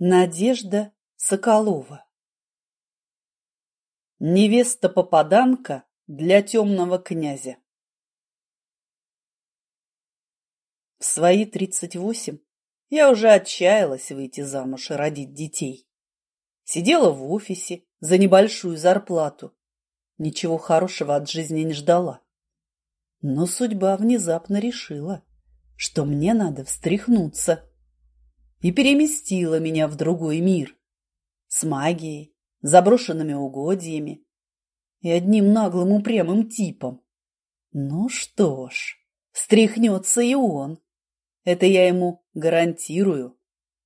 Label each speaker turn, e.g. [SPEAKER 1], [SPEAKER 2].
[SPEAKER 1] Надежда Соколова Невеста-попаданка для темного князя В свои тридцать восемь я уже отчаялась выйти замуж и родить детей. Сидела в офисе за небольшую зарплату. Ничего хорошего от жизни не ждала. Но судьба внезапно решила, что мне надо встряхнуться и переместила меня в другой мир с магией, заброшенными угодьями и одним наглым упрямым типом. Ну что ж, встряхнется и он. Это я ему гарантирую.